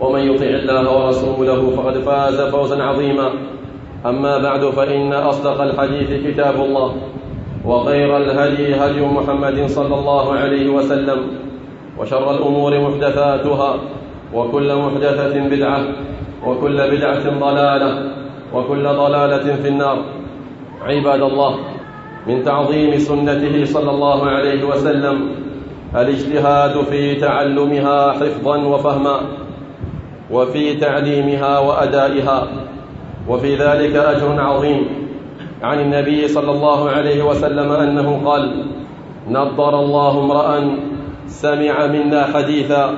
ومن يطع الله ورسوله فقد فاز فوزا عظيما. أما بعد فإن أصدق الحديث كتاب الله وخير الهدي هدي محمد صلى الله عليه وسلم وشر الأمور محدثاتها وكل محدثة بدعة وكل بدعة ضلالة وكل ضلالة في النار. عباد الله من تعظيم سنته صلى الله عليه وسلم الاجتهاد في تعلمها حفظا وفهما. وفي تعليمها وأدائها. وفي ذلك أجر عظيم. عن النبي صلى الله عليه وسلم أنه قال نضر الله امرأ سمع منا حديثا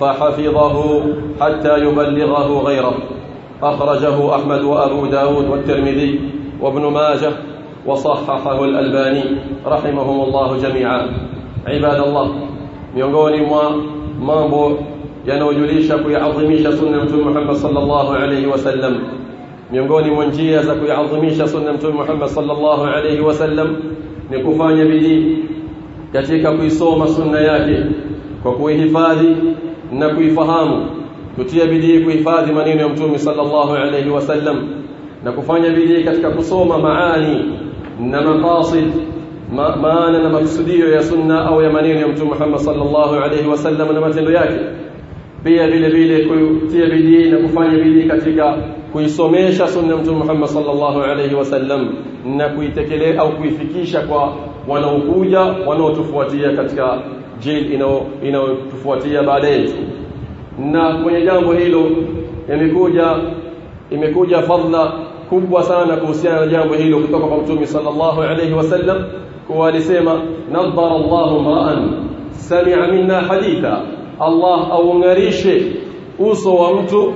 فحفظه حتى يبلغه غيره. أخرجه أحمد وأبو داود والترمذي وابن ماجه وصححه الألباني رحمهم الله جميعا. عباد الله miongoni mwa mambo yanayojulisha kuiadhimisha sunna mtume Muhammad sallallahu alaihi wasallam miongoni mwa njia za kuiadhimisha sunna mtume Muhammad sallallahu alaihi wasallam ni kufanya bidii katika kuisoma sunna yake kwa kuihifadhi na kuifahamu kutia bidii kuhifadhi maneno ya mtume sallallahu alaihi wasallam na kufanya bidii katika kusoma maani na maqasid ma, maana na makusudio ya sunna au ya maneno ya mtume Muhammad sallallahu alaihi wasallam na matendo yake pia vile vile kutia bidii na kufanya bidii katika kuisomesha sunna mtume Muhammad sallallahu alaihi wasallam na kuitekeleza au kuifikisha kwa wanaokuja wanaotufuatia katika jil inayotufuatia baada yetu na kwenye jambo hilo imekuja imekuja fadhila kubwa sana kuhusiana na jambo hilo kutoka kwa mtume sallallahu alaihi wasallam kuwa alisema nadhara Allahu mra'an sami'a minna haditha Allah aungarishe uso wa mtu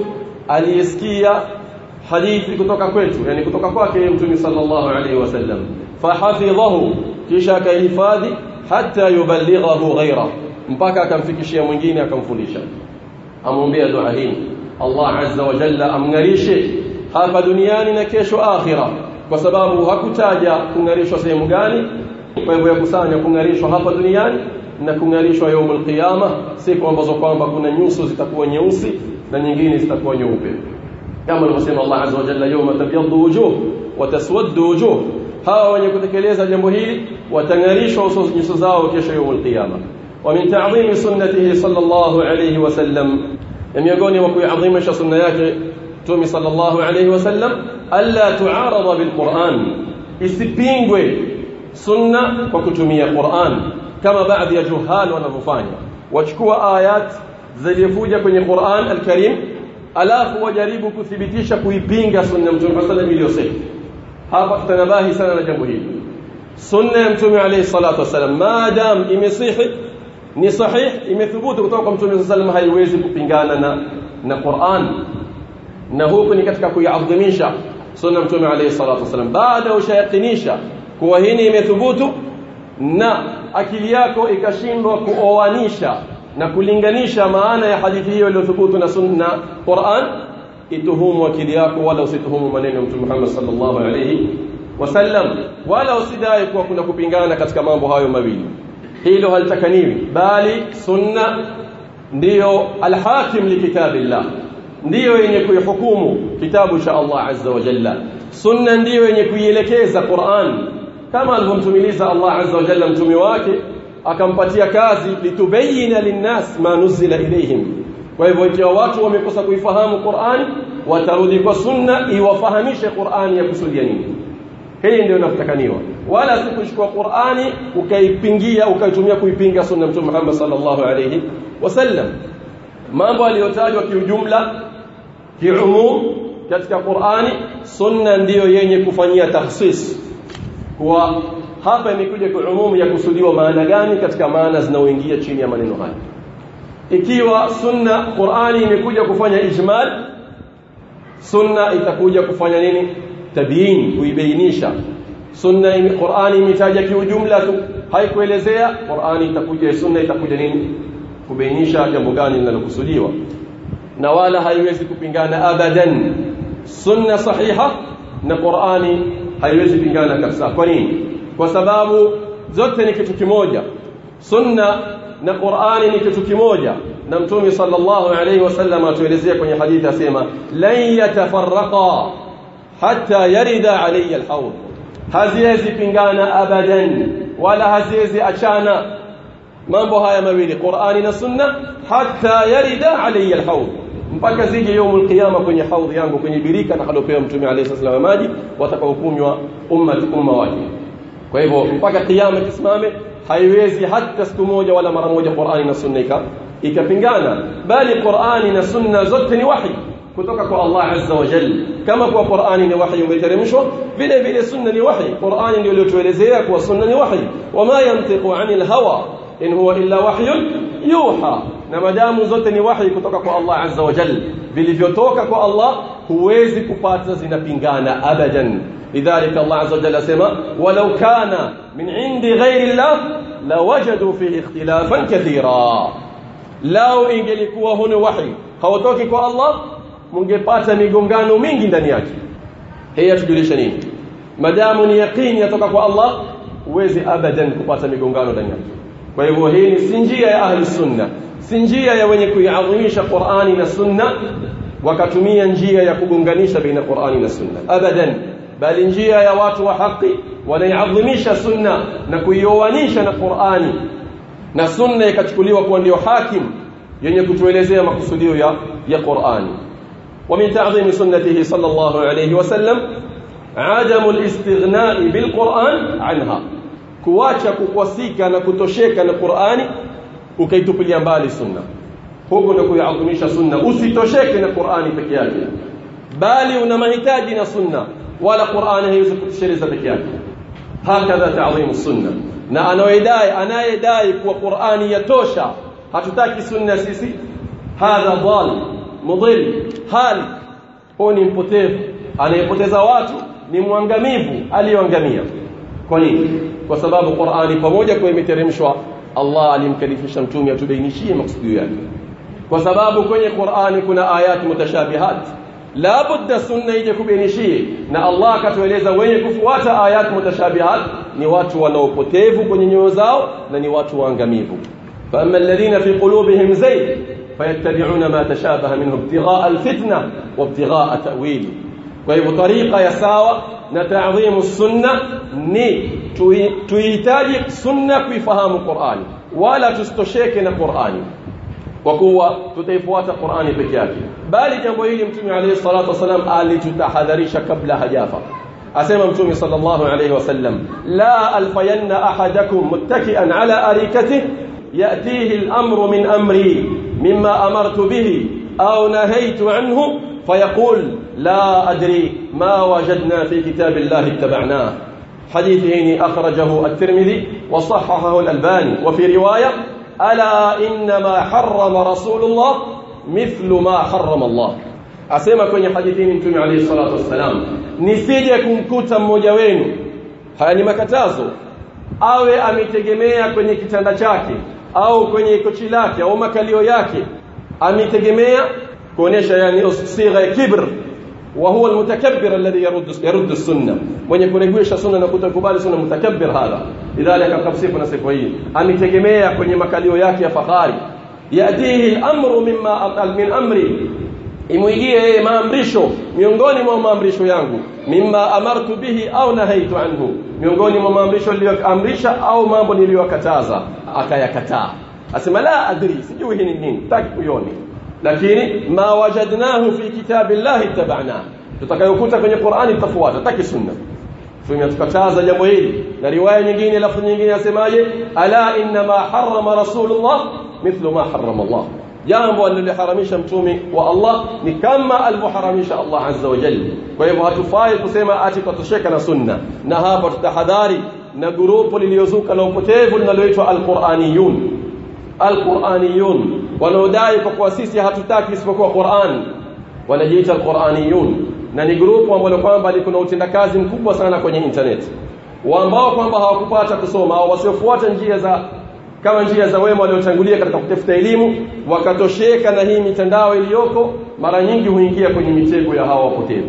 aliyesikia hadithi kutoka kwetu yani kutoka kwake mtume sallallahu alaihi wasallam fahafidhahu kisha akahifadhi hata yuballighahu ghaira mpaka akamfikishia mwingine akamfundisha amwombea dua hii Allah azza wa jalla amngarishe hapa duniani na kesho akhira kwa sababu hakutaja kungarishwa sehemu gani kwa hivyo yakusanya kungarishwa hapa duniani na kungarishwa yaumul qiyama siku ambazo kwamba kuna nyuso zitakuwa nyeusi na nyingine zitakuwa nyeupe kama alivyosema Allah azza wa jalla yawma tabyaddu wujuh wa taswaddu wujuh hawa wenye kutekeleza jambo hili watangarishwa nyuso zao kesho yaumul qiyama wa min ta'zimi sunnatihi sallallahu alayhi wasallam miongoni mwa kuiadhimisha sunna yake Mtume sallallahu alayhi wasallam alla tuarada bilquran isipingwe sunna kwa kutumia Qur'an kama baadhi ya juhal wanavyofanya wachukua ayat zilizokuja kwenye Qur'an al-Karim alafu wajaribu kuthibitisha kuipinga sunna Mtume sallallahu alayhi iliyosema hapa tutanabahi sana na jambo hili sunna ya Mtume alayhi salatu wasallam maadam imesihi ni sahih imethubutu kutoka kwa Mtume sallallahu alayhi haiwezi kupingana na na Qur'an na huku ni katika kuiadhimisha sunna Mtume alayhi salatu wasallam baada ushayakinisha kuwa hii imethubutu na akili yako ikashindwa kuoanisha na kulinganisha maana ya hadithi hiyo iliyothubutu na sunna Qur'an ituhumu akili yako wala usituhumu maneno ya Mtume Muhammad sallallahu alayhi wasallam wala usidai kuwa kuna kupingana katika mambo hayo mawili hilo halitakaniwi bali sunna ndiyo alhakim likitabillah ndiyo yenye kuihukumu kitabu cha Allah azza wa jalla sunna ndiyo yenye kuielekeza Qur'an kama alivyomtumiliza Allah azza wa jalla mtume wake akampatia kazi litubayina linnas ma nuzila ilayhim kwa hivyo ikiwa watu wamekosa kuifahamu Qur'an watarudi kwa sunna iwafahamishe Qur'ani ya kusudia nini hii ndio inatakaniwa wala si kuchukua Qur'ani ukaipingia ukaitumia kuipinga sunna mtume Muhammad sallallahu alayhi wasallam mambo aliyotajwa kiujumla kiumum katika Qur'ani sunna ndiyo yenye kufanyia takhsis kwa hapa imekuja kwa umumu ya kusudiwa maana gani katika maana zinaoingia chini ya maneno haya ikiwa sunna Qur'ani imekuja kufanya ijmal sunna itakuja kufanya nini tabyin kuibainisha sunna Qur'ani imetaja kiujumla tu haikuelezea Qur'ani itakuja sunna itakuja nini kubainisha jambo gani linalokusudiwa na wala haiwezi kupingana abadan sunna sahiha na Qur'ani haiwezi pingana kabisa kwa nini kwa sababu zote ni kitu kimoja sunna na Qur'ani ni kitu kimoja na mtume sallallahu alayhi wasallam atuelezea kwenye hadithi asema lan yatafarraqa hatta yarida alayya alhawd haziwezi pingana abadan wala haziwezi achana mambo haya mawili Qur'ani na sunna hatta yarida alayya alhawd mpaka zije يوم القيامه kwenye haudhi yangu kwenye birika atakalopewa mtume alayhi wasallam maji watakaokunywa ummati umma wake kwa hivyo mpaka kiyama kisimame haiwezi hata siku moja wala mara moja Qur'ani na sunna ikapingana bali Qur'ani na sunna zote ni wahi kutoka kwa Allah azza wa jalla kama kwa Qur'ani ni wahi umeteremshwa vile vile sunna ni wahi Qur'ani ndio iliyotuelezea kwa sunna ni wahi wama yantiqu anil hawa in huwa illa wahyun yuha na madamu zote ni wahi kutoka kwa Allah azza wa jalla vilivyotoka kwa Allah huwezi kupata zinapingana abadan لذلك الله عز وجل سما ولو كان من عند غير الله لوجدوا فيه اختلافا كثيرا lao ingelikuwa huna wahi hautoki kwa Allah mungepata migongano mingi ndani yake hii yatujulisha nini madamu ni yaqini yatoka kwa Allah huwezi abadan kupata migongano ndani yake kwa hivyo hii ni si njia ya ahli sunna si njia ya wenye kuiadhimisha Qur'ani na sunna wakatumia njia ya kugonganisha baina Qur'ani na sunna abadan bali njia ya watu wa haki wanaiadhimisha sunna na kuioanisha na Qur'ani na sunna ikachukuliwa kuwa ndio hakim yenye kutuelezea makusudio ya ya Qur'ani ومن تعظيم سنته صلى الله عليه وسلم عدم الاستغناء بالقرآن عنها kuacha kukwasika na kutosheka na Qur'ani ukaitupilia mbali sunna huko ndio kuiadhimisha sunna usitosheke na Qur'ani peke yake bali una mahitaji na sunna wala Qur'ani haiwezi kutosheleza peke yake hakadha ta'dhim sunna na anayedai anayedai kuwa Qur'ani yatosha hatutaki sunna sisi hadha dhal mudil hali huo mpotevu anayepoteza watu ni mwangamivu aliyoangamia kwa nini kwa sababu Qur'ani pamoja kwa imeteremshwa Allah alimkalifisha mtume atubainishie maksudio yake kwa sababu kwenye Qur'ani kuna ayati mutashabihat la budda sunna ije kubainishie na Allah akatueleza wenye kufuata ayati mutashabihat ni watu wanaopotevu kwenye nyoyo zao na ni watu waangamivu فأما الذين في قلوبهم زيغ فيتبعون ما تشابه منه ابتغاء الفتنة وابتغاء تأويله وهي طريقة يساوى نتعظيم السنة ني tuihitaji sunna kuifahamu Qur'ani wala tustosheke na Qur'ani kwa kuwa tutaifuata Qur'ani peke yake bali jambo hili mtume alayhi salatu wasalam alitutahadharisha kabla hajafa asema mtume sallallahu alayhi wasallam la alfayanna ahadakum muttaki'an ala arikatihi يأتيه الأمر من أمري مما أمرت به أو نهيت عنه فيقول لا أدري ما وجدنا في كتاب الله اتبعناه. حديثين أخرجه الترمذي وصححه الألباني. وفي رواية ألا إنما حرم رسول الله مثل ما حرم الله. أسمى كوني حديثين أنتم عليه الصلاة والسلام. نسيجكم كوتا مجوين هاني مكتازو awe ametegemea kwenye كوني chake au kwenye kochi lake au makalio yake ametegemea kuonesha yani sigha ya kibr wa huwa almutakabbir alladhi yarud yarud as-sunnah mwenye kuregesha sunna na kutokubali sunna mutakabbir hadha idhalika kabsifu na sifa hii ametegemea kwenye makalio yake ya fahari yatihi al-amru mimma min amri imwijie yeye maamrisho miongoni mwa maamrisho yangu mimma amartu bihi au nahaitu anhu miongoni mwa maamrisho niliyoamrisha au mambo niliyokataza akayakataa asema la adri sijui hii ni nini taki kuione lakini ma wajadnahu fi kitabillahi ittaba'na tutakayokuta kwenye Qur'ani tutafuata taki sunna tumetukataza jambo hili na riwaya nyingine lafzi nyingine yasemaje ala inna ma harrama rasulullah mithlu ma harrama Allah jambo aliloharamisha mtume wa Allah ni kama alivyoharamisha Allah azza wa jalla kwa hivyo hatufai kusema ati tutosheka na sunna na hapa tutahadhari na grupu liliozuka la upotevu linaloitwa alquraniyun alquraniyun wanaodai kwa kuwa sisi hatutaki isipokuwa Qur'an wanajiita alquraniyun. Na ni grupu ambalo kwamba liko na utendakazi mkubwa sana kwenye internet. Ambao kwamba hawakupata kusoma au wasiofuata njia za kama njia za wema waliotangulia katika kutafuta elimu wakatosheka na hii mitandao iliyoko mara nyingi huingia kwenye mitego ya hawa wapotevu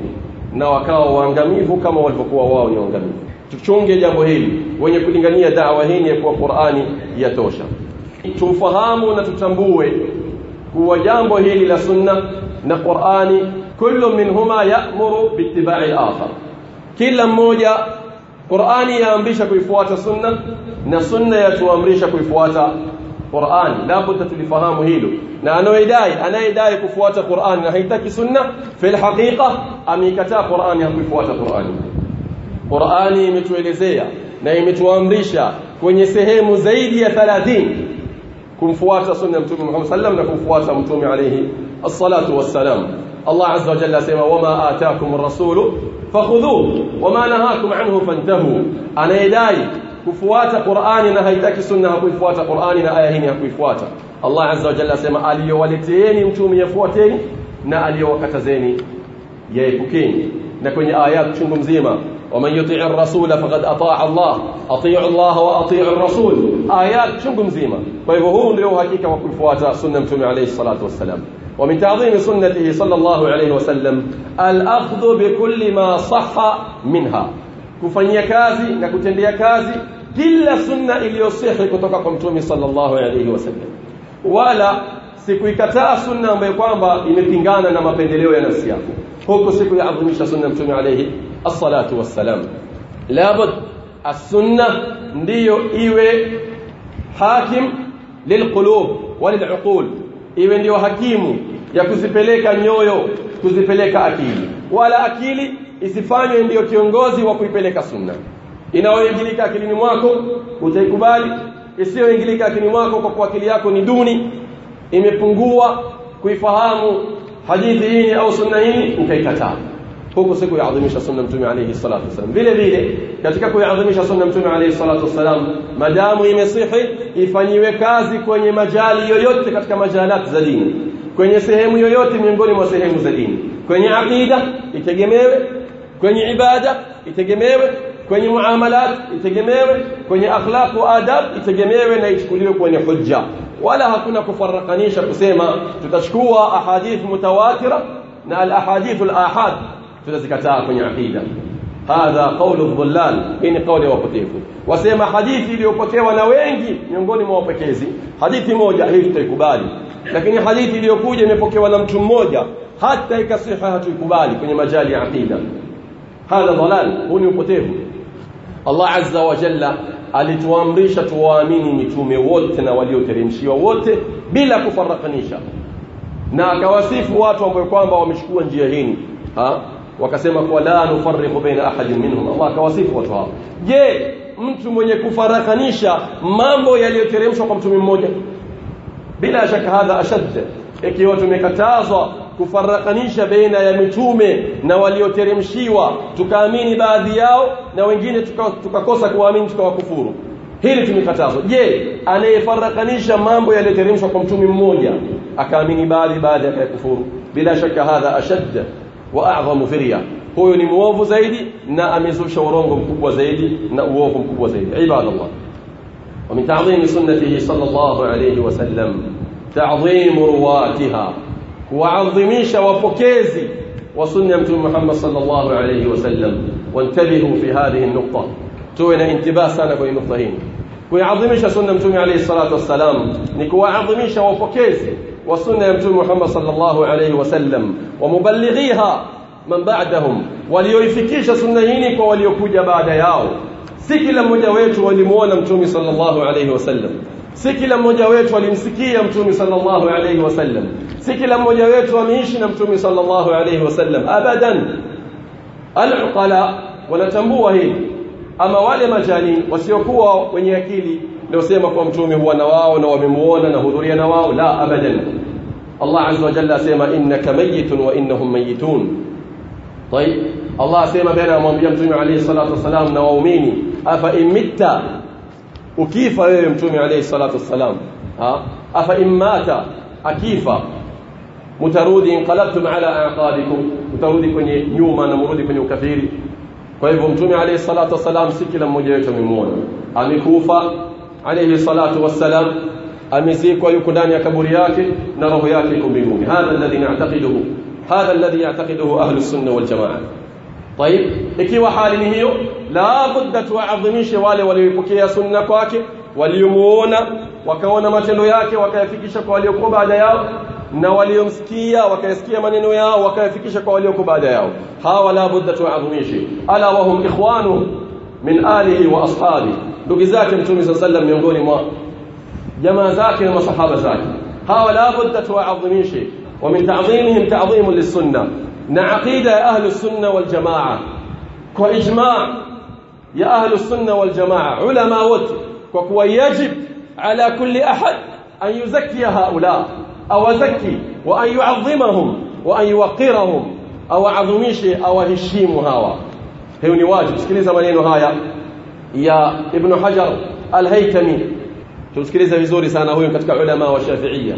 na wakawa waangamivu kama walivyokuwa wao ni waangamivu. Tuchunge jambo hili. Wenye kulingania dawa hii ya kwa Qur'ani yatosha tumfahamu na tutambue kuwa jambo hili la sunna na Qur'ani kullu minhuma ya'muru biittiba'i al-akhar kila mmoja Qur'ani yaamrisha kuifuata sunna na sunna yatuamrisha kuifuata Qur'ani labda tulifahamu hilo na anaidai anayedai kufuata Qur'ani na haitaki sunna fil haqiqa ameikataa Qur'ani hakuifuata Qur'ani Qur'ani imetuelezea na imetuamrisha kwenye sehemu zaidi ya 30 kumfuata sunna Mtume Muhammad sallam na kumfuata Mtume alayhi as-salatu was-salam Allah azza wa jalla asema wama ataakum ar-rasul fakhudhuhu wama nahakum anhu fantahu anayedai kufuata Qur'ani na haitaki sunna hakuifuata Qur'ani na aya hii hakuifuata Allah azza wa jalla asema aliyowaleteeni mtume yafuateni na aliyowakatazeni yaepukeni na kwenye ayat chungu mzima ومن يطيع الرسول فقد أطاع الله. أطيع الله وأطيع الرسول. آيات شنكم زيمة. طيب هو نريو هكيك وكل فواتا سنة عليه الصلاة والسلام. ومن تعظيم سنته صلى الله عليه وسلم الأخذ بكل ما صح منها. كفني كازي نكتن لي كازي كل سنة اللي يصيح كتوككم تومي صلى الله عليه وسلم. ولا siku ikataa سنة ambayo kwamba imepingana na mapendeleo ya nafsi yako huku siku ya adhimisha sunna mtume alaihi assalatu wassalam. Labud assunna ndiyo iwe hakim lilqulub waliluqul iwe ndiyo hakimu ya kuzipeleka nyoyo kuzipeleka akili. Wala akili isifanywe ndiyo kiongozi wa kuipeleka sunna inayoingilika akilini mwako utaikubali. Isiyoingilika akilini mwako kwa kuwa akili yako ni duni imepungua kuifahamu hadithi hii au sunna hii ukaikataa huko siku yaadhimisha sunna mtume alayhi salatu wasallam vile vile katika kuadhimisha sunna mtume alayhi salatu wasallam madamu imesihi ifanyiwe kazi kwenye majali yoyote katika majalat za dini kwenye sehemu yoyote miongoni mwa sehemu za dini kwenye aqida itegemewe kwenye ibada itegemewe kwenye muamalat itegemewe kwenye akhlaq wa adab itegemewe na ichukuliwe kwenye hujja wala hakuna kufarakanisha kusema tutachukua ahadith mutawatira na al ahadith al ahad tutazikataa kwenye aqida. Hadha qawlu dhullal hii ni kauli ya wapotevu. Wasema hadithi iliyopokewa na wengi miongoni mwa wapekezi hadithi moja hii tutaikubali. Lakini hadithi iliyokuja imepokewa na mtu mmoja hata ikasiha hatuikubali kwenye majali ya aqida. Hadha dhalal huu ni upotevu. Allah azza wa jalla alituamrisha tuwaamini mitume wote na walioteremshiwa wote bila kufarakanisha. Na akawasifu watu ambao kwamba wamechukua njia hii. Ha wakasema kwa la nufarriqu baina ahadin minhum. Allah akawasifu watu hao. Je mtu mwenye kufarakanisha mambo yaliyoteremshwa kwa mtume mmoja? Bila shaka hadha ashad ikiwa tumekatazwa kufarakanisha baina ya mitume na walioteremshiwa tukaamini baadhi yao na wengine tukakosa tuka kuamini tukawakufuru. Hili tumekatazwa. Je anayefarakanisha mambo yaliyoteremshwa kwa mtume mmoja akaamini baadhi baadhi akayakufuru? Bila shaka hadha ashad wa a'zamu firya huyo ni muovu zaidi na amezusha urongo mkubwa zaidi na uovu mkubwa zaidi ibadallah ومن تعظيم سنته صلى الله عليه وسلم تعظيم رواتها. وعظميش وفكيزي وسنة محمد صلى الله عليه وسلم. وانتبهوا في هذه النقطة. تونا انتباه سنة في النقطة هنا ويعظميش سنة متوم عليه الصلاة والسلام. نكو عظميش وفكيزي وسنة يمتون محمد صلى الله عليه وسلم. ومبلغيها من بعدهم. وليوفكيش سنينيك وليوكوج بعد ياو. سيكي لم يجويت ولمونا متومي صلى الله عليه وسلم. سيكي لم يجويت ولمسكي متومي صلى الله عليه وسلم. سيكي لم يجويت وميشنا متومي صلى الله عليه وسلم. أبدا. العقلاء ولتنبوهين. أما والي مجانين وسيقوا ونيكيلي لوسيما قوم تومي هو نواو نوامي مونا نهضوري نواو لا أبدا. الله عز وجل سيما إنك ميت وإنهم ميتون. طيب الله سيما بينا من بيام عليه الصلاة والسلام نواميني أفإن ميت وكيف يوم تومي عليه الصلاة والسلام؟ ها؟ أفإن مات أكيف؟ مترودي انقلبتم على أعقابكم. مترودي كني يوما نمرودي كني طيب، كافيري kwa hivyo عليه الصلاة والسلام wasalam si kila mmoja wetu alayhi salatu wasalam amezikwa yuko ndani ya kaburi yake na roho yake iko mbinguni hadha alladhi na'taqiduhu hadha alladhi ya'taqiduhu ahlu sunna wal jamaa طيب ikiwa hali ni hiyo la budda tuadhimishe wale waliopokea sunna kwake waliomuona wakaona matendo yake wakayafikisha kwa waliokuwa baada yao na waliomsikia wakayasikia maneno yao wakayafikisha kwa waliokuwa baada yao hawa la budda tuadhimishe ala wahum ikhwanu min alihi wa ashabi ndugu zake mtume sallallahu miongoni mwa jamaa zake na masahaba zake hawa la budda tuadhimishe ومن تعظيمهم تعظيم للسنة. نعقيده أهل السنة والجماعة. واجماع يا أهل السنة والجماعة. علماء وت. وكوا يجب على كل أحد أن يزكي هؤلاء. أو زكي وأن يعظمهم. وأن يوقرهم. أو عظميشه أو هشيم هوا. hiyo ni wajibu sikiliza maneno haya ya ibn hajar al-haytami tusikilize vizuri sana huyo katika ulama wa shafi'ia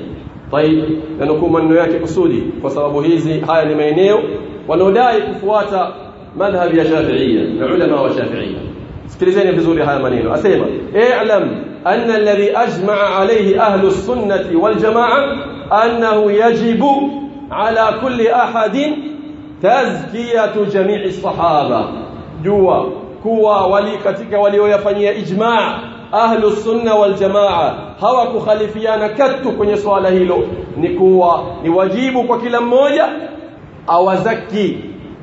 طيب nanukuu maneno yake kusudi kwa sababu hizi haya ni maeneo wanaodai kufuata madhhab ya shafi'ia na ulama wa shafi'ia sikilizeni vizuri haya maneno asema i'lam anna alladhi ajma'a alayhi ahlu sunnati wal jamaa annahu yajibu ala kulli ahadin tazkiyatu jami'i sahaba jua kuwa wali katika walioyafanyia ijma' ahlu sunna wal jamaa hawakukhalifiana katu kwenye swala hilo ni kuwa ni wajibu kwa kila mmoja awazaki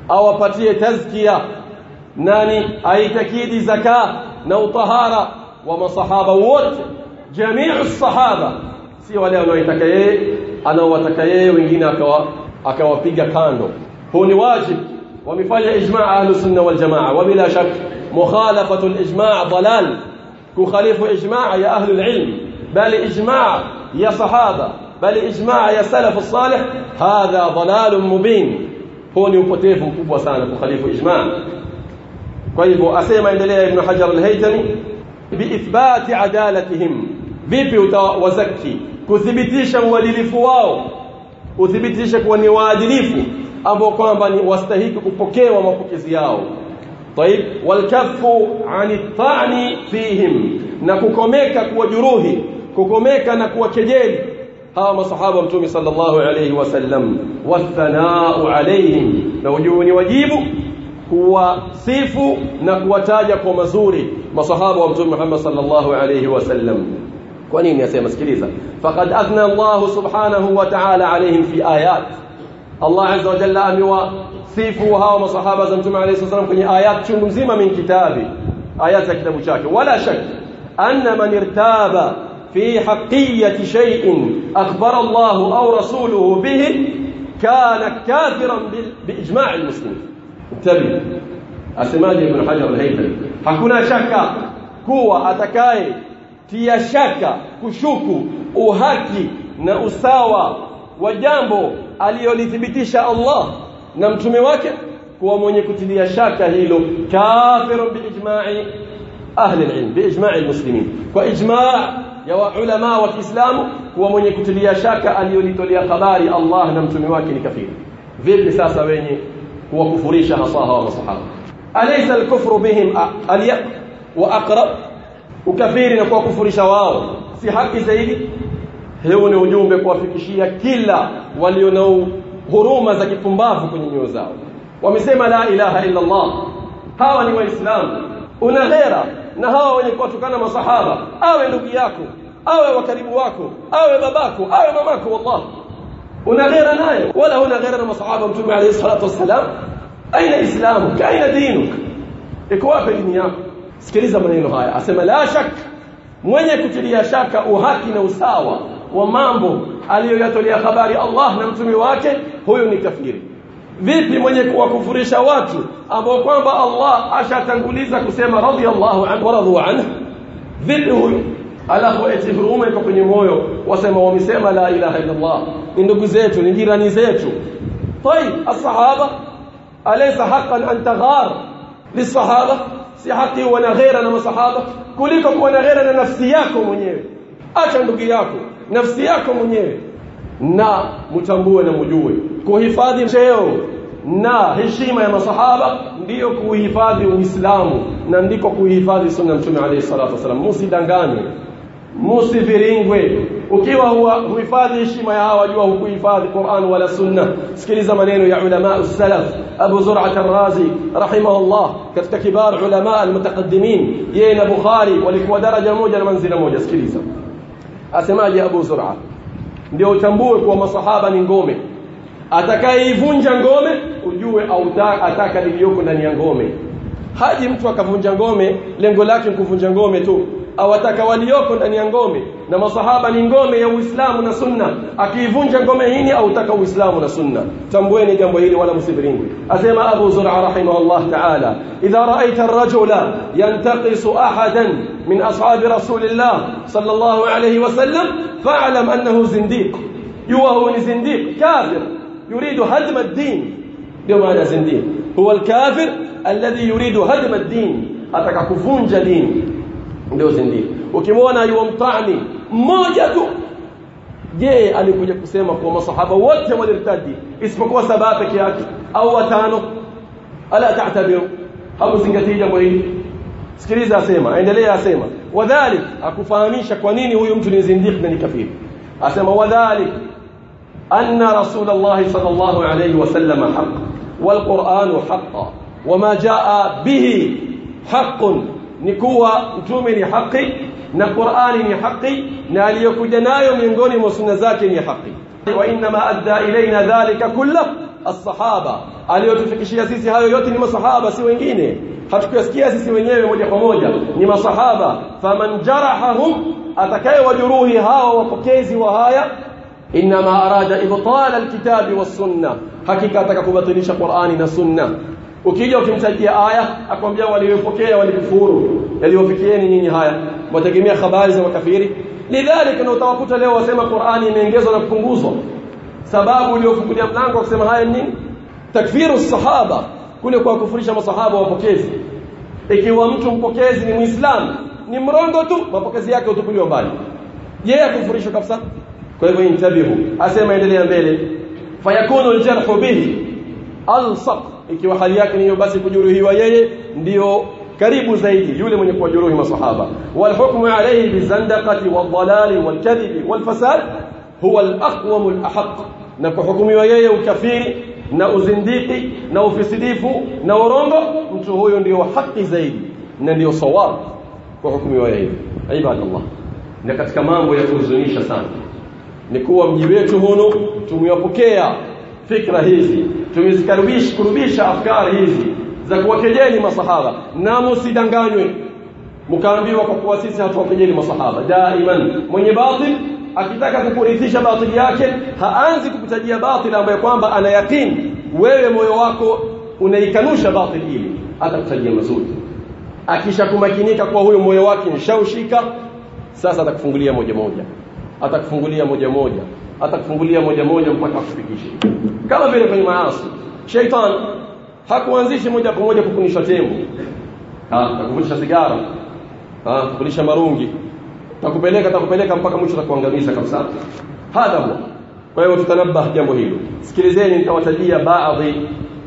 awapatie tazkia nani aitakidi zaka na utahara wa masahaba wote jamiu sahaba si wale wanaoitaka yeye anaowataka yeye wengine akawa akawapiga kando huu ni wajibu وبفعل إجماع أهل السنة والجماعة. وبلا شك مخالفة الإجماع ضلال. كو كخليف إجماع يا أهل العلم. بل إجماع يا صحابة. بل إجماع يا سلف الصالح. هذا ضلال مبين. هوني وقتيف مكوب وسانة كخليف إجماع. طيب أسيما إندليا ابن حجر الهيتني بإثبات عدالتهم. بيبي وزكي. kuthibitisha uadilifu wao uthibitisha ambao kwamba ni wastahiki kupokewa mapokezi yao طيب والكف عن الطعن فيهم na kukomeka kuwajuruhi kukomeka na kuwakejeli hawa masahaba mtume sallallahu alayhi wasallam wathanau alayhim na ujuu ni wajibu kuwasifu na kuwataja kwa mazuri masahaba wa mtume Muhammad sallallahu alayhi wasallam kwa nini asema sikiliza faqad athna Allah subhanahu wa ta'ala alayhim fi ayat الله عز وجل أمي وثيفوها وما صحابة زمتم عليه الصلاة والسلام. كني آيات شنكم زيما من كتابي. آيات كتاب شاكي ولا شك أن من ارتاب في حقية شيء أخبر الله أو رسوله به كان كافرا بإجماع المسلمين. انتبه. أسماني ابن حجر الهيثم. حكونا شكا. كوا أتكاي. تيا شكا. كشوكو. أهكي نأساوى وجامبو. Aliyolithibitisha Allah na mtume wake kuwa mwenye kutilia shaka hilo kafirun biijma'i ahli alilm biijma'i almuslimin kwa ijma' ya ulama wa Kiislamu kuwa mwenye kutilia shaka aliyolitolea habari Allah na mtume wake ni kafiri vipi sasa wenye kuwakufurisha hasa hawa masahaba alaysa alkufru bihim alya wa aqrab ukafiri na kuwakufurisha wao si haki zaidi hiyo ni ujumbe kuwafikishia kila walio na huruma za kipumbavu kwenye nyoyo zao wamesema la ilaha illa Allah hawa ni waislamu una ghera na hawa wenye kuwatukana masahaba awe ndugu yako awe wa karibu wako awe babako awe mamako wallah una ghera naye wala huna ghera na masahaba mtume alayhi salatu wassalam aina islamu aina dinuk iko wapi dini yako sikiliza maneno haya asema la shak mwenye kutilia shaka uhaki na usawa wa mambo aliyoyatolea habari Allah na mtume wake huyo ni kafiri vipi mwenye kuwakufurisha watu ambao kwamba Allah ashatanguliza kusema radiyallahu anhu wa radu anhu vipi huyo alafu eti huruma iko kwenye moyo wasema wamesema la ilaha illa Allah ni ndugu zetu ni jirani zetu طيب الصحابه اليس حقا ان تغار للصحابه si haki wana ghera na masahaba kuliko kuwa na ghera na nafsi yako mwenyewe acha ndugu yako nafsi yako mwenyewe na mtambue na mjue kuhifadhi cheo na heshima ya masahaba ndiyo kuhifadhi uislamu na ndiko kuhifadhi sunna mtume alayhi salatu wasallam musidanganywe musiviringwe ukiwa huhifadhi heshima ya hawa jua hukuhifadhi Qur'an wala sunna sikiliza maneno ya ulama salaf Abu Zur'at ar-Razi rahimahullah katika kibar ulama al-mutaqaddimin yeye na Bukhari walikuwa daraja moja na manzila moja sikiliza asemaje Abu Zur'a? Ndio utambue kuwa masahaba ni ngome. Atakayeivunja ngome ujue au ataka liliyoko ndani ya ngome. Haji mtu akavunja ngome lengo lake ni kuvunja ngome tu awataka walioko ndani ya ngome na masahaba ni ngome ya Uislamu na Sunna akiivunja ngome hii au utaka Uislamu na Sunna tambueni jambo hili wala msibiringwe asema Abu Zur'a rahimahullah ta'ala idha ra'aita ar-rajula yantaqisu ahadan min ashabi rasulillah sallallahu alayhi wasallam fa'lam annahu zindiq yuwa huwa ni zindiq kafir yuridu hadma ad-din ndio maana zindiq huwa al-kafir alladhi yuridu hadma ad-din ataka kuvunja dini ndio zindiq ukimwona yuamtani mmoja tu je alikuja kusema kwa masahaba wote walirtadi isipokuwa saba peke yake au watano ala ta'tabiru hamuzingatii jambo hili sikiliza asema endelea asema wadhalik akufahamisha kwa nini huyu mtu ni zindiq na ni kafiri asema wadhalik anna rasulullah sallallahu alayhi wasallam haqq والقرآن حقا وما جاء به حق ni kuwa mtume ni haki na Qur'ani ni haki na aliyokuja nayo miongoni mwa sunna zake ni haki wa inma adda ilaina dhalika kullu as-sahaba aliyotufikishia sisi hayo yote ni masahaba si wengine hatukuyasikia sisi wenyewe moja kwa moja ni masahaba faman jarahahum atakayewajuruhi hawa wapokezi wa haya inma arada ibtala alkitabi was-sunna hakika atakakubatilisha Qur'ani na sunna ukija ukimtajia aya akwambia waliyopokea walikufuru. Yaliyofikieni nyinyi haya. Wategemea habari za makafiri. Lidhalika na utawakuta leo wasema Qur'ani imeongezwa na kupunguzwa. Sababu iliyofungulia mlango kusema haya nini? Takfiru sahaba. Kule kwa kufurisha masahaba wapokezi. Ikiwa mtu mpokezi ni muislamu ni mrongo tu mapokezi yake utupiliwa mbali. Yeye akufurishwa kabisa. Kwa hivyo intabihu. Asema endelea mbele. Fayakunu aljarhu bihi. Alsaq ikiwa hali yake niyo basi kujeruhiwa yeye ndio karibu zaidi yule mwenye kuwajeruhi masahaba walhukmu alayhi bizandaqati wadhalali walkadhibi walfasad huwa alaqwam alahaq na kuhukumiwa yeye ukafiri na uzindiki na ufisidifu na urongo mtu huyo ndio haki zaidi na ndio sawab kuhukumiwa yeye ibadallah na katika mambo ya kuhuzunisha sana ni kuwa mji wetu huno tumewapokea fikra hizi. Tumezikaribisha afkari hizi za kuwakejeli masahaba. Na msidanganywe mkaambiwa kwa kuwa sisi hatuwakejeli masahaba. Daiman mwenye batil akitaka kukurithisha batili yake haanzi kukutajia batili ambayo kwamba ana yakini wewe moyo wako unaikanusha batili ile atakutajia mazuri. Akishakumakinika kwa huyo moyo wake nshaushika sasa atakufungulia moja moja. Atakufungulia moja moja atakufungulia moja moja mpaka akufikishe kama vile kwenye maasi shaitan hakuanzishi moja kwa moja kukunisha tembo ah kukunisha sigara ah kukunisha marungi takupeleka takupeleka mpaka mwisho atakuangamiza kabisa hadha huwa kwa hiyo tutanabah jambo hilo sikilizeni nitawatajia baadhi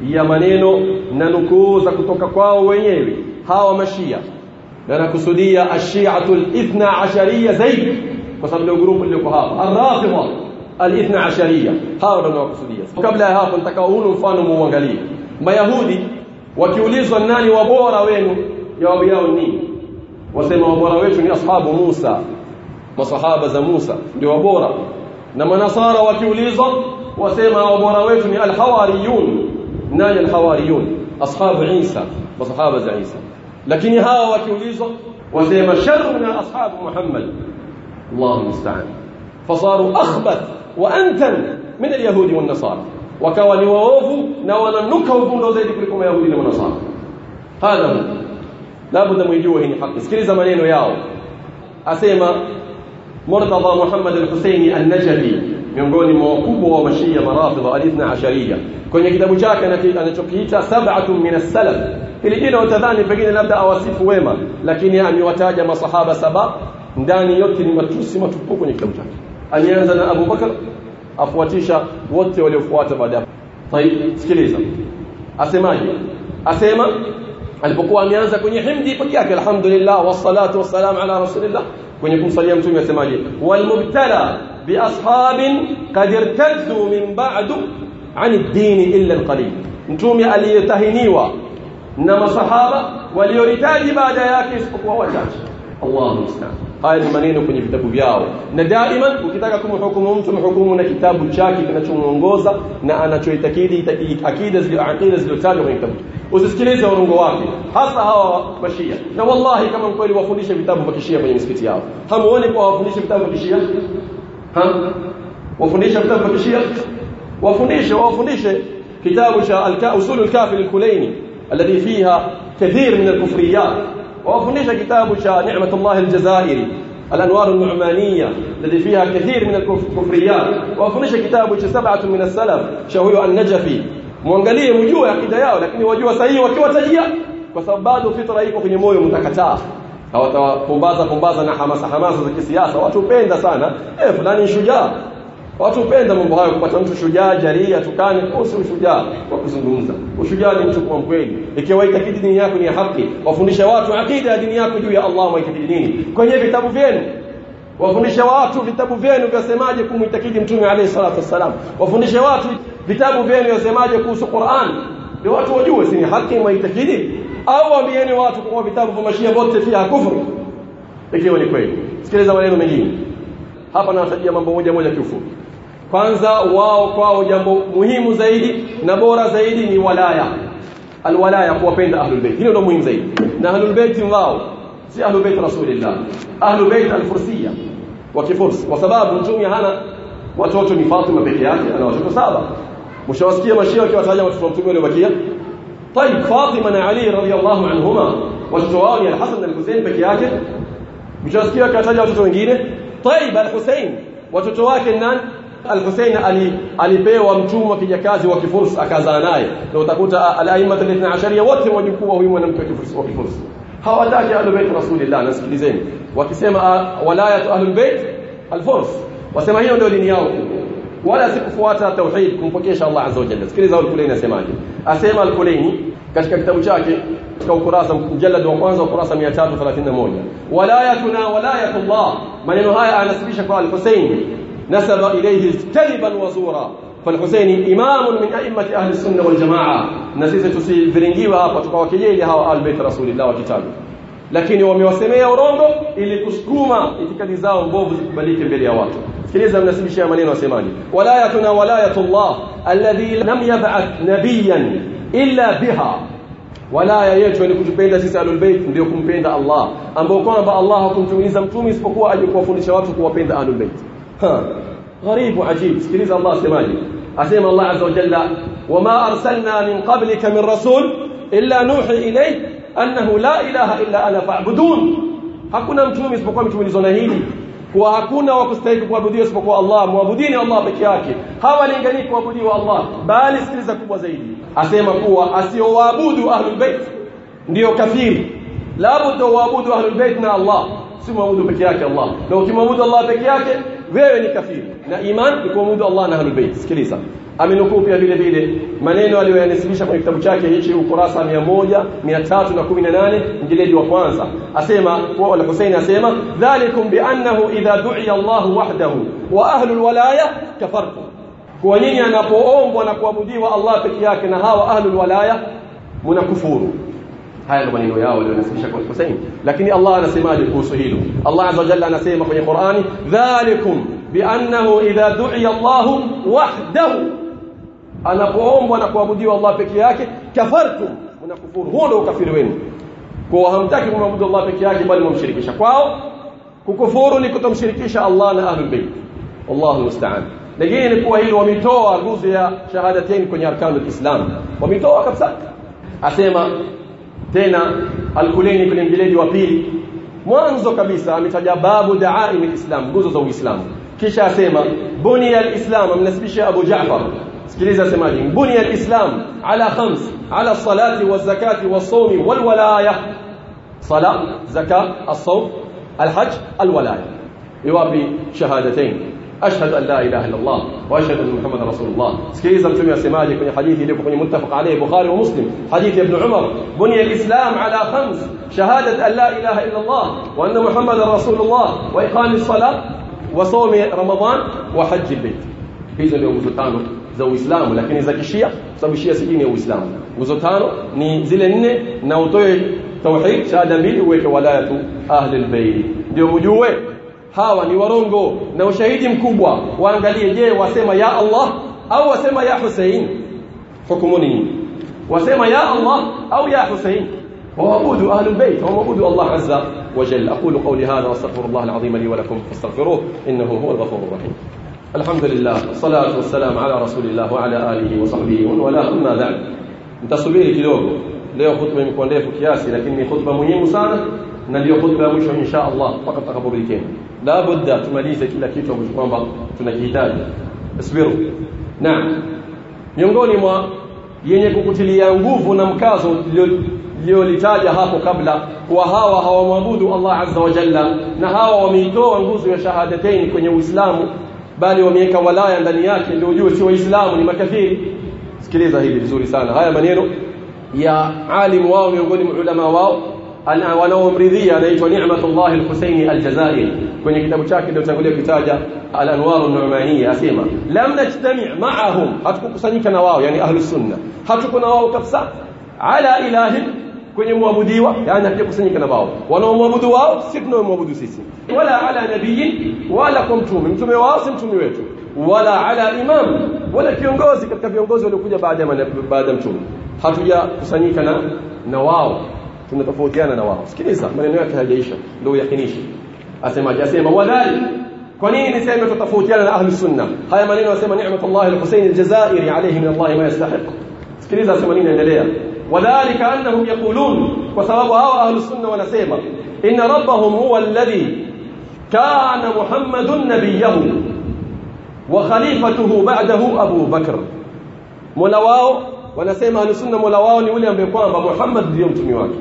ya maneno na nukuu za kutoka kwao wenyewe hawa mashia na nakusudia ashiatul ithna ashariya zaidi kwa sababu ndio grupu lililo hapa arrafidha alithna ashariya hawa ndio nakusudia kabla ya hapo nitakao huu mfano muangalie mayahudi wakiulizwa nani wabora wenu jawabu yao ni wasema wabora wetu ni ashabu Musa masahaba za Musa ndio wabora na manasara wakiulizwa wasema wabora wetu ni alhawariyun nani alhawariyun ashabu Isa masahaba za Isa lakini hawa wakiulizwa wasema sharruna ashabu Muhammad Allahu musta'an fasaru akhbath وأنتم من اليهود والنصارى. وكوالي ووفو نوالا نكو بندو زيدي كلكم يهودين ونصارى هذا هو. لابد من يجوه هنا حق اسكري زمانين ياو. اسما مرتضى محمد الحسين النجدي. من قول موقوب ومشي مرافضة الاثنى عشرية. كون يكتب جاك أن تقيت سبعة من السلف. اللي إلو تذاني فقين نبدأ أواسيف ويما. لكن يعني وتاج ما صحابة سبا. نداني يوتي لما تلسي ما تبقوا كون يكتب جاك alianza na Abu Bakar afuatisha wote waliofuata baada yake طيب sikiliza asemaje asema alipokuwa ameanza kwenye himdi peke yake alhamdulillah wassalatu wassalamu ala rasulillah kwenye kumsalia mtume asemaje walmubtala biashabin qad irtaddu min ba'du an ad-din illa al-qalil mtume aliyetahiniwa na masahaba walioritaji baada yake isipokuwa wachache Allahu musta'an haya ni maneno kwenye vitabu vyao na daima ukitaka kumhukumu mtu mhukumu na kitabu chake kinachomuongoza na anachoitakidi akida zile akida zilizotajwa kwenye kitabu usisikilize urongo wake hasa hawa mashia na wallahi kama kweli wafundishe vitabu vya kishia kwenye misikiti yao hamuone kwa wafundishe vitabu vya kishia ha wafundishe vitabu vya kishia wafundishe wafundishe kitabu cha usul al-kafi al-kulaini alladhi fiha kathir min al-kufriyat ووفنش كتاب شاء نعمة الله الجزائري الأنوار النعمانية الذي فيها كثير من الكفريات. ووفنش كتاب شاء سبعة من السلف شهوي النجفي. مونغالية مجوة يقيد ياو لكن وجوة سيئة وكوة تجية وسباد فطرة يكو في نمو أو كمبازة كمبازة نحماسة حماسة كسياسة وأتو دسانة إيه فلان شجاع. Watu upenda mambo hayo kupata mtu shujaa jaria atukane. kuhusu ushujaa wa kuzungumza. Ushujaa ni mtu kuwa mkweli ikiwa itakidi dini yako ni ya haki wafundisha watu akida ya dini yako juu ya Allah waitakidi nini? Kwenye vitabu vyenu. Wafundisha watu vitabu vyenu vyasemaje kumwitakidi mtume alayhi salatu wassalam. Wafundishe watu vitabu vyenu vyasemaje kuhusu Qur'an. Ndio watu wajue si ni haki mwitakidi au waambieni watu kwa vitabu vya mashia wote pia kufuru ikiwa ni kweli. Sikiliza maneno mengine. Hapa nawatajia mambo moja moja kiufupi kwanza wao kwao jambo muhimu zaidi na bora zaidi ni walaya alwalaya kuwapenda ahlul bait hilo ndio muhimu zaidi na ahlul bait wao si ahlul bait rasulillah ahlul bait alfursiyya wa kifurs kwa sababu mtume hana watoto ni Fatima peke yake ana watoto saba mshawasikia mashia wakiwataja watoto wa mtume waliobakia طيب فاطمه na Ali radhiyallahu anhuma watoto wao ni al-Hasan na al-Hussein peke yake mshawasikia wakiwataja watoto wengine طيب al-Hussein watoto wake nani الحسين علي علي بيوا متومه كجكازي وكفرس اكذا ناي لو تكوت الائمه 12 وته وجكوا هو المنكه كفرس وكفرس حواتاك أهل بيت رسول الله نسكليزين وكسمع ولايه أهل البيت الفرس وسمع هنا دول دنياو ولا سيفواتا توحيد كمفكي ان شاء الله عز وجل سكليزا الكلين اسمعني اسمع الكلين كاشكا كتابو شاكي كاو قراصا مجلد وقوانزا وقراصا مياتات وثلاثين مولي ولايتنا ولاية الله من ينهاية عن نسبيشة قال الحسين نسب إليه كذبا وزورا. فالحسين إمام من أئمة أهل السنة والجماعة. نسيسة سيفرنجي وآفة وكيه لها آل بيت رسول الله وكتابه. لكن يومي وسمي ورونغو إلي كسكوما إتكاد إزاو بوفز بليك بلي أواتو كليزا من نسيب الشيء مالين وسماني ولايتنا ولاية الله الذي لم يبعث نبيا إلا بها. ولا يجو أن يكون بين سيسأل البيت ودي يكون بين الله. أما يكون بأ الله كنت من إزام تومي سبقوا أن يكون فنشواتك وبين أهل البيت. غريب وعجيب. سكريز الله سماجي أسلم الله عز وجل. وما أرسلنا من قبلك من رسول إلا نوحي إليه أنه لا إله إلا أنا فاعبدون. هكونا متنوم يسبقوا متنوم لزنهيني وهكونا وكستيكوا وابدوا يسبقوا الله. وابديني الله بكياكي. هوا لنقنيك وابدي والله بال استرزك وزيدي أسلم قوة أسيوا وابدوا أهل البيت. ديو كثير. لابد وابدوا أهل البيت من الله. سيما وابدوا بكياكي الله. لو كما وابدوا الله بكياكي wewe ni kafiri na iman ni kuabudu Allah na ahlul bait sikiliza amenukuu pia vile vile maneno aliyoyanisibisha kwenye kitabu chake hichi ukurasa 100 318 mjiledi wa kwanza asema kwa al-Husayn asema dhalikum bi annahu idha du'iya Allah wahdahu wa ahlul walaya kafartum kwa nyinyi anapoombwa na kuabudiwa Allah peke yake na hawa ahlul walaya mnakufuru haya maneno yao walionasibisha kwa Hussein lakini Allah anasemaje kuhusu hilo Allah azza jalla anasema kwenye Qur'ani dhalikum biannahu idha du'iya Allah wahdahu anapoombwa na kuabudiwa Allah peke yake kafartum mnakufuru huo ndio ukafiri wenu kwa hamtaki kumwabudu Allah peke yake bali mumshirikisha kwao kukufuru ni kutomshirikisha Allah na ahlul bait wallahu musta'an lakini ni kuwa hili wametoa nguzo ya shahadatain kwenye arkanul islam wametoa kabisa asema tena al-Kulaini kwenye mjeledi wa pili mwanzo kabisa ametaja babu da'aim al-islam nguzo za uislamu kisha asema bunia al-islam amnasibisha Abu Ja'far sikiliza asemaje bunia al-islam ala khams ala salati waz-zakati was-sawmi wal-walaya sala zakat as-sawm al-hajj al-walaya iwapi shahadatain أشهد أن لا إله إلا الله وأشهد أن محمد رسول الله. سكيزا تمي سماجي كني حديثي لكم متفق عليه بخاري ومسلم حديث ابن عمر بني الإسلام على خمس شهادة أن لا إله إلا الله وأن محمد رسول الله وإقام الصلاة وصوم رمضان وحج البيت هذا اليوم سلطانه ذو إسلام لكن إذا كشيا سبب شيا سجين يوم إسلام وزوتانو ني زلنة نوتوي توحيد شهادة بيل ولاية أهل البيت ديو مجوه hawa ni warongo na ushahidi mkubwa waangalie je wasema ya Allah au wasema ya Hussein hukumu nini wasema ya Allah au ya Hussein وعبود أهل البيت وعبود الله عز وجل أقول قولي هذا واستغفر الله العظيم لي ولكم فاستغفروه إنه هو الغفور الرحيم الحمد لله والصلاة والسلام على رسول الله وعلى آله وصحبه ومن والاه أما بعد mtasubiri kidogo leo khutba imekuwa ndefu kiasi lakini ni khutba muhimu sana na ndio khutba ya mwisho insha Allah mpaka tutakaporudi tena la budda tumalize kila kitu ambacho kwamba tunakihitaji isbiru naam miongoni mwa yenye kukutilia nguvu na mkazo iliyolitaja hapo kabla kuwa hawa hawamwabudu Allah azza wa jalla na hawa wameitoa nguzo ya shahadatain kwenye Uislamu bali wameweka walaya ndani yake ndio ujue si waislamu ni makafiri sikiliza hili vizuri sana haya maneno ya alimu wao miongoni mwa ulama wao wanaomridhia anaitwa Ni'matullah al-Husaini al-Jazairi kwenye kitabu chake ndio tangulia kitaja al-Anwar an-Nu'maniyya asema lam najtami' ma'ahum hatukukusanyika na wao yani ahlus sunna hatuko na wao kabisa ala ilahi kwenye muabudiwa yani hatukusanyika na wao wanaomwabudu wao si tunaomwabudu sisi wala ala nabii wala kwa mtume mtume wao si mtume wetu wala ala imam wala kiongozi katika viongozi waliokuja baada ya baada ya mtume hatujakusanyika na na wao tunatofautiana na wao sikiliza maneno yake hayajaisha ndio yakinisha asemaje asema wadhali kwa nini niseme tutatofautiana na ahli sunna haya maneno asema ni'matullah al-Husayn al-Jazairi alayhi min Allah ma yastahiq sikiliza asema nini endelea wadhalika annahum yaqulun kwa sababu hao ahli sunna wanasema inna rabbahum huwa alladhi kana muhammadun nabiyahu wa khalifatuhu ba'dahu abu bakr mola wao wanasema ahli sunna mola wao ni yule ambaye kwamba Muhammad ndiyo mtume wake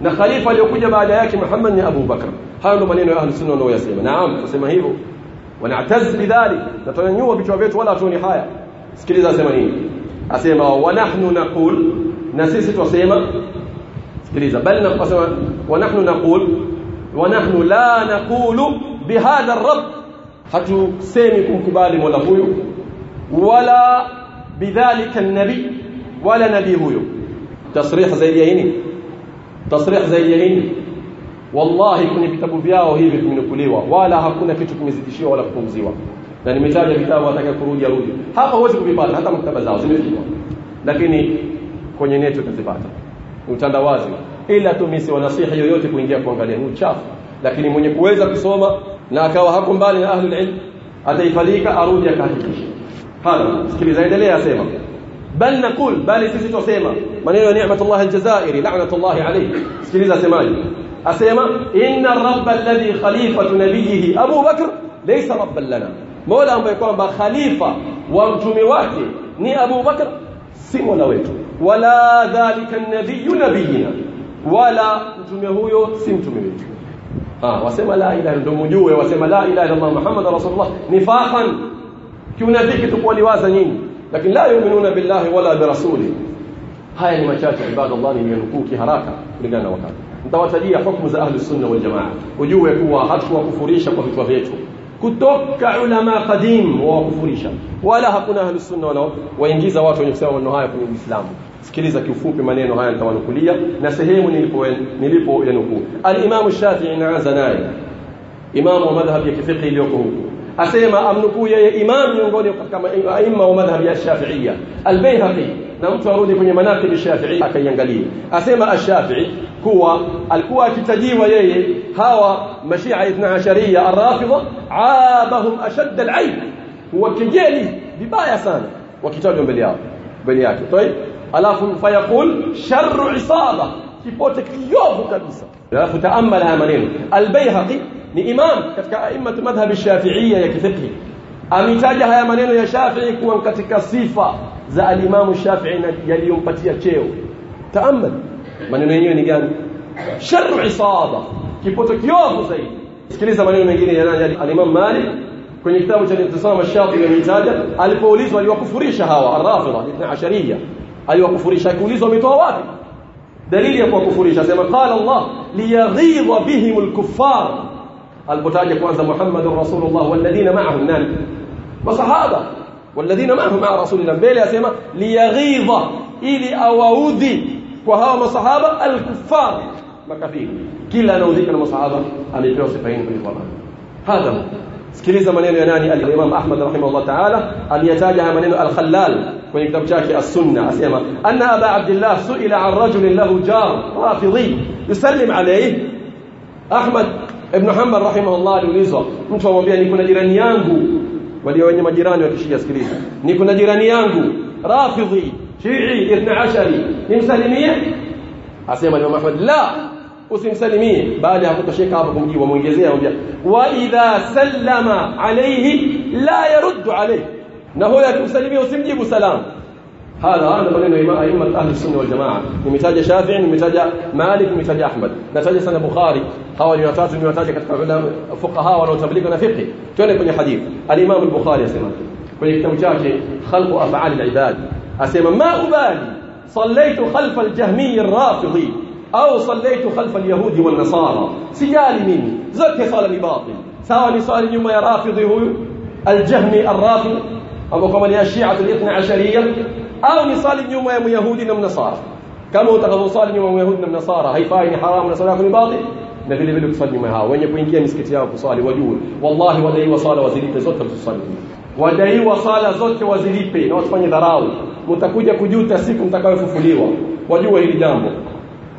na khalifa aliyokuja baada yake Muhammad ni Abu Bakar hayo ndio maneno ya ahli sunna wanaoyasema naam tusema hivyo wanataz bidhalik na tunanyua vichwa vyetu wala tuoni haya sikiliza asema nini asema wa nahnu naqul na sisi twasema sikiliza bali nasema wa nahnu naqul wa nahnu la naqulu bihadha ar-rabb hatusemi kumkubali mola huyu wala bidhalika an-nabi wala nabii huyo tasrih zaidi ya nini tasrih zaidi ya nini? Wallahi kwenye vitabu vyao hivi vimenukuliwa. Wala hakuna kitu kimezidishiwa wala kupunguziwa na nimetaja vitabu ataka kurudi arudi. Hapa huwezi kuvipata hata maktaba zao zimefikwa lakini kwenye neto utazipata. Utandawazi. Ila tu mimi wanasihi yoyote kuingia kuangalia. Ni uchafu. Lakini mwenye kuweza kusoma na akawa hako mbali na ahlul ilm ataifalika arudi akahakikisha hana. Sikiliza endelea asema بل نقول بل سيسي تسيما من هنا نعمة الله الجزائري لعنة الله عليه. سكريزة سيماني أسيما إن الرب الذي خليفة نبيه أبو بكر ليس رب لنا. مولا أم بيكون بخليفة وجمواتي ني أبو بكر سيمو لويت ولا ذلك النبي نبينا. ولا جمهوي سيم جمهويت آه وسيما لا إله إلا الله وسيما لا إله إلا الله محمد رسول الله. نفاقا. كيف نفيك تقولي وازنيني لكن لا يؤمنون بالله ولا برسوله. هاي يعني المشاكل عباد الله اللي ينكوك هراكا لقانا وكان انت وتجي حكم زي أهل السنة والجماعة. وجوه يكوا هاتوا كفريشا وفتوا فيتوا كتوك علماء قديم وكفريشا ولا هكون أهل السنة ولا وينجيز واتوا ينكسروا من نهاية من الإسلام. سكيلزا kiufupi maneno haya nitawanukulia na sehemu nilipo nilipo ile nukuu al-imam shafi'i na'aza naye imam wa asema amnukuu yeye imam miongoni katika aima wa madhhab ya Shafi'iyya al-Baihaqi na mtu arudi kwenye manaqib Shafi'i akaiangalia asema ash-Shafi'i kuwa alikuwa akitajiwa yeye hawa mashia ithna asharia arrafidha abahum ashadda alaib huwa kejeli vibaya sana wakitajwa mbele yao mbele yake طيب alafu fayaqul sharru isaba kipote kiovu kabisa alafu taammala haya maneno albayhaqi ni imam katika aimmat madhhab shafi'iyya ya kifiqhi amitaja haya maneno ya Shafi'i kuwa katika sifa za alimamu Shafi'i yaliyompatia cheo taamal maneno yenyewe ni gani sharru isaba kipoto kiovu zaidi sikiliza maneno mengine ya nani alimamu Malik kwenye kitabu cha Intisam ash-Shafi'i yametaja alipoulizwa aliwakufurisha hawa ar-Rafidha ibn Ashariya aliwakufurisha akiulizwa wametoa wapi dalili ya kuwakufurisha sema qala Allah liyaghidha bihim al-kuffar البتاجة كوانزا محمد رسول الله والذين معهم نان وصحابة والذين معهم مع رسول الله. بيلي أسيما ليغيظ إلي أوودي وهو مصحابة الكفار. ما كفير كلا نوذيك كان مصحابة أمي بيو سفين بيو الله هذا سكري زمانين يناني الإمام أحمد رحمه الله تعالى أن يتاجها منين؟ الخلال. ويكتب جاكي السنة. أسيما أن أبا عبد الله سئل عن رجل له جار رافضي. يسلم عليه. أحمد ibn Hanbal rahimahullah aliulizwa mtu amwambia niko na jirani yangu walio wenye majirani wakishia sikiliza niko na jirani yangu rafidhi shii 12 nimsalimie asema Imam Ahmad la usimsalimie baada ya kutosheka hapo kumjibu muongezea anambia wa idha sallama alayhi la yaruddu alayhi na huyo akimsalimia usimjibu salamu هذا هذا من أئمة أهل السنة والجماعة. بمثاج شافع بمثاج مالك بمثاج أحمد. نتاج سنة بخاري. قال اليوتات اليوتات كتب علماء فقهاء ولو تبليغنا فقه تولي كوني حديث. الإمام البخاري يا سيما كوني كتب خلق أفعال العباد. أسيما ما أبالي. صليت خلف الجهمي الرافضي. أو صليت خلف اليهود والنصارى. سيالي مني. زكي صال لباطل سالي صال يوم يرافضه الجهمي الرافض. أبو كمان يا شيعة الإثنى عشرية. Au ni swali nyuma ya myahudi na mnasara kama utakavyoswali nyuma ya myahudi na mnasara haifai ni haramu na swala yako ni batil na vile vile kuswali nyuma hao wenye kuingia misikiti yao kuswali wajue wallahi wadaiwa swala wazilipe zote msiswali wadaiwa swala zote wazilipe na wasifanye dharau mtakuja kujuta siku mtakayofufuliwa wajue hili jambo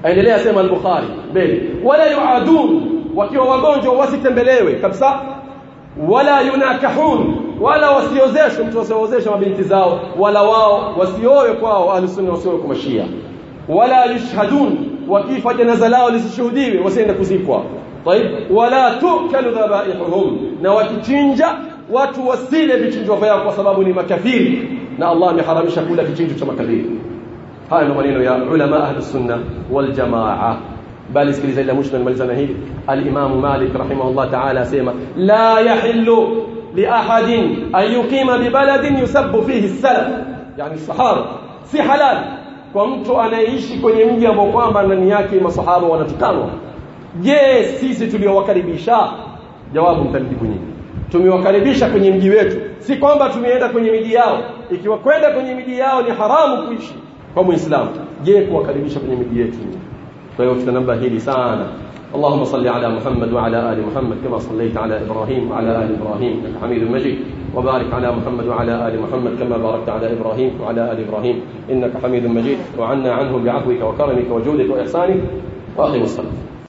aendelea sema al-Bukhari mbele wala yuadun wakiwa wagonjwa wasitembelewe kabisa ولا يناكحون ولا وسيوزش كم توسوزش ما بنتزاو ولا واو وسيوه كواو أهل السنة وسيوه كم الشيعة. ولا يشهدون وكيف جنزلاو لسشهدين وسين كوزيكوا طيب ولا تؤكل ذبائحهم. نواتي تشنجا وتوسيل بتشنجوا فياك وسبب لما كثير نا الله محرمش أقول لك تشنجوا كما كثير هاي نمانينو يا علماء أهل السنة والجماعة. Bali sikiliza ila mwisho nimalizana hili. al-Imam Malik rahimahullah ta'ala asema la yahillu li ahadin an yuqima bi baladin yusabbu fihi as-salaf. Yani sahaba si halal kwa mtu anayeishi kwenye mji ambao kwamba ndani yake masahaba wanatukanwa. Je sisi tuliowakaribisha? Jawabu mtanijibu nyinyi. Tumewakaribisha kwenye mji wetu. Si kwamba tumeenda kwenye miji yao. Ikiwa kwenda kwenye miji yao ni haramu kuishi kwa muislamu. Je kuwakaribisha kwenye miji yetu kwa hili sana اللهم صل على محمد وعلى آل محمد كما صليت على إبراهيم وعلى آل إبراهيم إنك حميد مجيد. وبارك على محمد وعلى آل محمد كما باركت على إبراهيم وعلى آل إبراهيم إنك حميد مجيد. وعنا عنهم بعفوك وكرمك وجودك وإحسانك. وأقم الصلاة.